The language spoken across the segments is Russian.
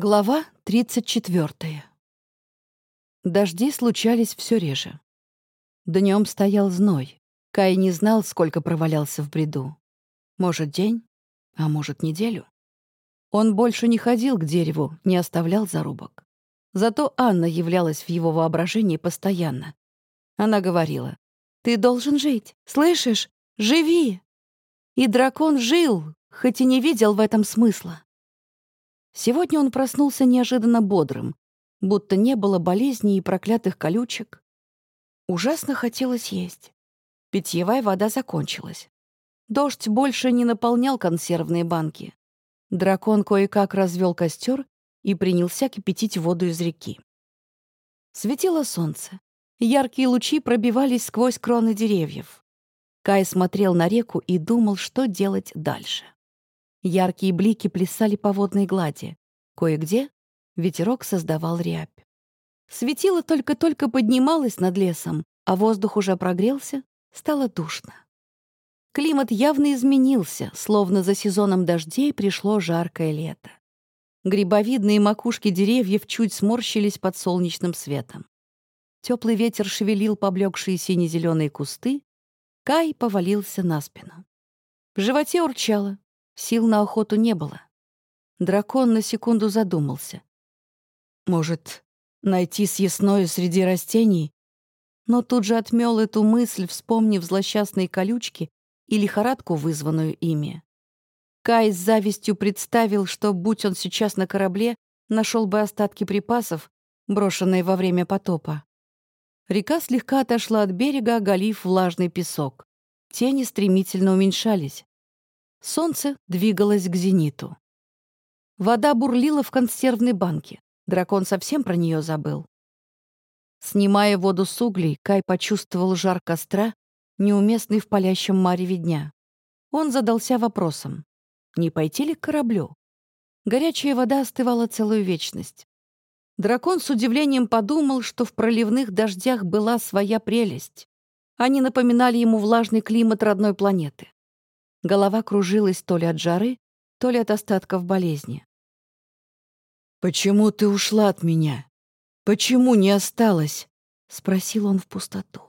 Глава 34. Дожди случались все реже. Днем стоял зной. Кай не знал, сколько провалялся в бреду. Может, день, а может, неделю. Он больше не ходил к дереву, не оставлял зарубок. Зато Анна являлась в его воображении постоянно. Она говорила, «Ты должен жить, слышишь? Живи!» И дракон жил, хоть и не видел в этом смысла. Сегодня он проснулся неожиданно бодрым, будто не было болезней и проклятых колючек. Ужасно хотелось есть. Питьевая вода закончилась. Дождь больше не наполнял консервные банки. Дракон кое-как развел костер и принялся кипятить воду из реки. Светило солнце. Яркие лучи пробивались сквозь кроны деревьев. Кай смотрел на реку и думал, что делать дальше. Яркие блики плясали по водной глади. Кое-где ветерок создавал рябь. Светило только-только поднималось над лесом, а воздух уже прогрелся, стало душно. Климат явно изменился, словно за сезоном дождей пришло жаркое лето. Грибовидные макушки деревьев чуть сморщились под солнечным светом. Теплый ветер шевелил поблекшие сине-зеленые кусты, Кай повалился на спину. В животе урчало, Сил на охоту не было. Дракон на секунду задумался. Может, найти съестное среди растений? Но тут же отмел эту мысль, вспомнив злосчастные колючки и лихорадку, вызванную ими. Кай с завистью представил, что, будь он сейчас на корабле, нашел бы остатки припасов, брошенные во время потопа. Река слегка отошла от берега, оголив влажный песок. Тени стремительно уменьшались. Солнце двигалось к зениту. Вода бурлила в консервной банке. Дракон совсем про нее забыл. Снимая воду с углей, Кай почувствовал жар костра, неуместный в палящем мареве дня. Он задался вопросом, не пойти ли к кораблю? Горячая вода остывала целую вечность. Дракон с удивлением подумал, что в проливных дождях была своя прелесть. Они напоминали ему влажный климат родной планеты. Голова кружилась то ли от жары, то ли от остатков болезни. «Почему ты ушла от меня? Почему не осталась?» — спросил он в пустоту.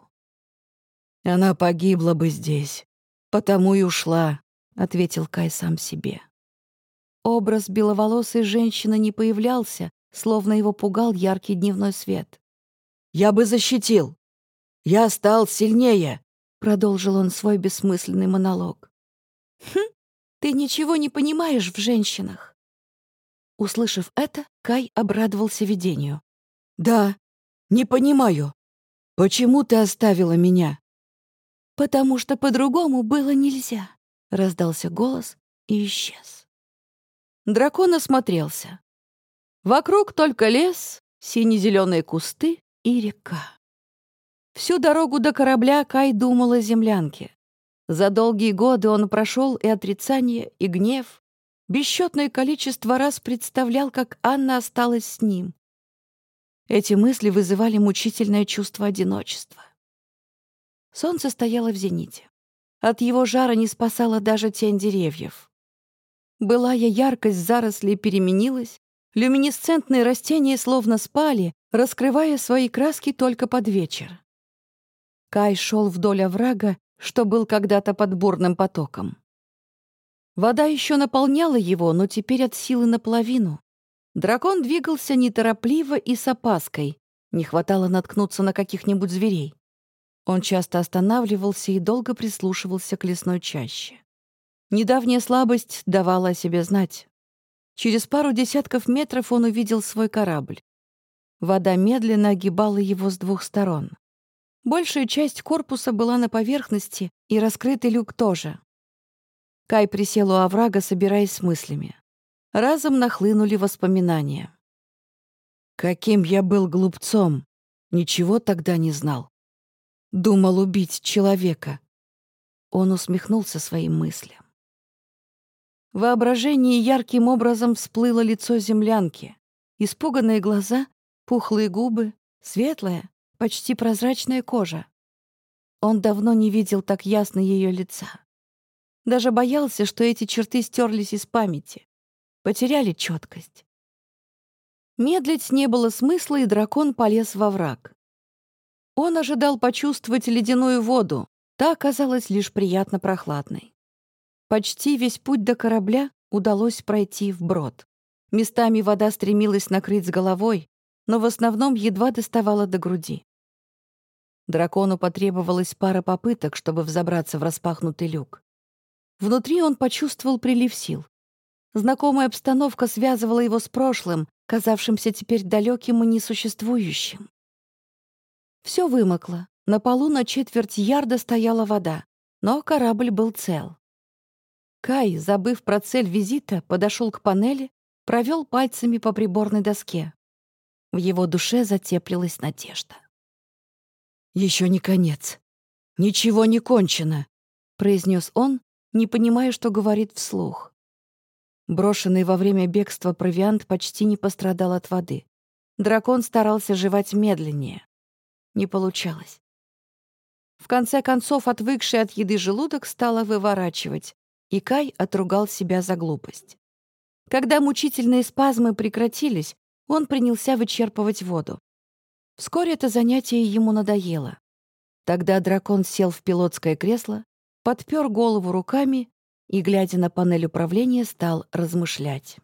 «Она погибла бы здесь, потому и ушла», — ответил Кай сам себе. Образ беловолосой женщины не появлялся, словно его пугал яркий дневной свет. «Я бы защитил! Я стал сильнее!» — продолжил он свой бессмысленный монолог. «Хм, ты ничего не понимаешь в женщинах». Услышав это, Кай обрадовался видению. «Да, не понимаю. Почему ты оставила меня?» «Потому что по-другому было нельзя», — раздался голос и исчез. Дракон осмотрелся. Вокруг только лес, сине-зеленые кусты и река. Всю дорогу до корабля Кай думал о землянке. За долгие годы он прошел и отрицание, и гнев. Бесчетное количество раз представлял, как Анна осталась с ним. Эти мысли вызывали мучительное чувство одиночества. Солнце стояло в зените. От его жара не спасала даже тень деревьев. Былая яркость зарослей переменилась, люминесцентные растения словно спали, раскрывая свои краски только под вечер. Кай шел вдоль оврага, что был когда-то под бурным потоком. Вода еще наполняла его, но теперь от силы наполовину. Дракон двигался неторопливо и с опаской. Не хватало наткнуться на каких-нибудь зверей. Он часто останавливался и долго прислушивался к лесной чаще. Недавняя слабость давала о себе знать. Через пару десятков метров он увидел свой корабль. Вода медленно огибала его с двух сторон. Большая часть корпуса была на поверхности, и раскрытый люк тоже. Кай присел у оврага, собираясь с мыслями. Разом нахлынули воспоминания. «Каким я был глупцом! Ничего тогда не знал. Думал убить человека». Он усмехнулся своим мыслям. Воображение ярким образом всплыло лицо землянки. Испуганные глаза, пухлые губы, светлая, почти прозрачная кожа. Он давно не видел так ясно ее лица. Даже боялся, что эти черты стерлись из памяти, потеряли четкость. Медлить не было смысла, и дракон полез во враг. Он ожидал почувствовать ледяную воду, та оказалась лишь приятно прохладной. Почти весь путь до корабля удалось пройти вброд. Местами вода стремилась накрыть с головой, но в основном едва доставала до груди. Дракону потребовалось пара попыток, чтобы взобраться в распахнутый люк. Внутри он почувствовал прилив сил. Знакомая обстановка связывала его с прошлым, казавшимся теперь далеким и несуществующим. Все вымокло. На полу на четверть ярда стояла вода, но корабль был цел. Кай, забыв про цель визита, подошел к панели, провел пальцами по приборной доске. В его душе затеплилась надежда. Еще не конец. Ничего не кончено», — произнес он, не понимая, что говорит вслух. Брошенный во время бегства провиант почти не пострадал от воды. Дракон старался жевать медленнее. Не получалось. В конце концов, отвыкший от еды желудок стало выворачивать, и Кай отругал себя за глупость. Когда мучительные спазмы прекратились, он принялся вычерпывать воду. Вскоре это занятие ему надоело. Тогда дракон сел в пилотское кресло, подпер голову руками и, глядя на панель управления, стал размышлять.